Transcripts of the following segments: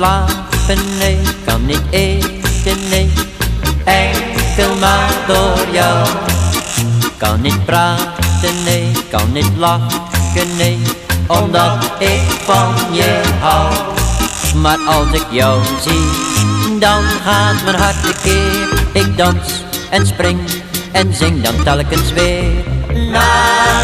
slapen, nee, kan niet eten, nee. Enkel maar door jou. Kan niet praten, nee, kan niet lachen, nee. Omdat ik van je hou. Maar als ik jou zie, dan gaat mijn hart tekeer. Ik dans en spring en zing dan telkens weer. La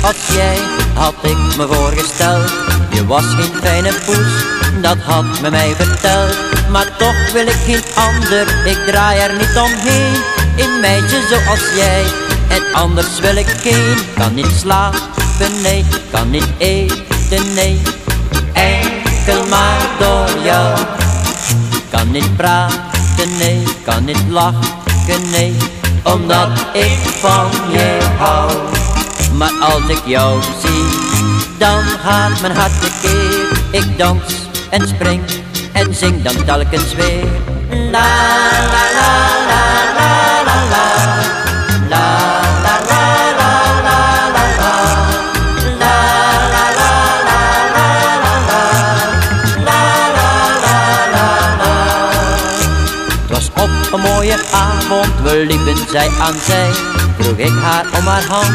zoals jij had ik me voorgesteld. Je was geen fijne poes, dat had me mij verteld. Maar toch wil ik geen ander, ik draai er niet omheen. Een meisje zoals jij, en anders wil ik geen. Kan niet slapen, nee, kan niet eten, nee. Enkel maar door jou. Kan niet praten, nee, kan niet lachen, nee. Omdat ik van je hou. Maar als ik jou zie, dan gaat mijn hart tekeer. Ik dans en spring en zing dan telkens weer. La la la la la la la. La la la la la la la. La la la la la la la. La la la la la. Het was op een mooie avond, we liepen zij aan zij. Vroeg ik haar om haar hand,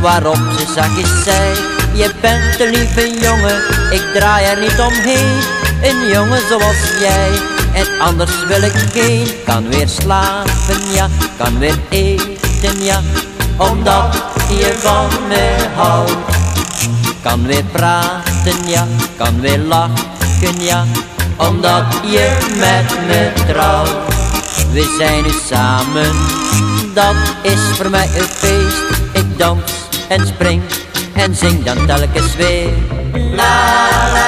waarop ze zachtjes zei. Je bent een lieve jongen, ik draai er niet omheen. Een jongen zoals jij, en anders wil ik geen. Kan weer slapen, ja, kan weer eten, ja. Omdat je van me houdt. Kan weer praten, ja, kan weer lachen, ja. Omdat je met me trouwt. We zijn nu samen, dat is voor mij een feest. Ik dans en spring en zing dan telkens weer. La.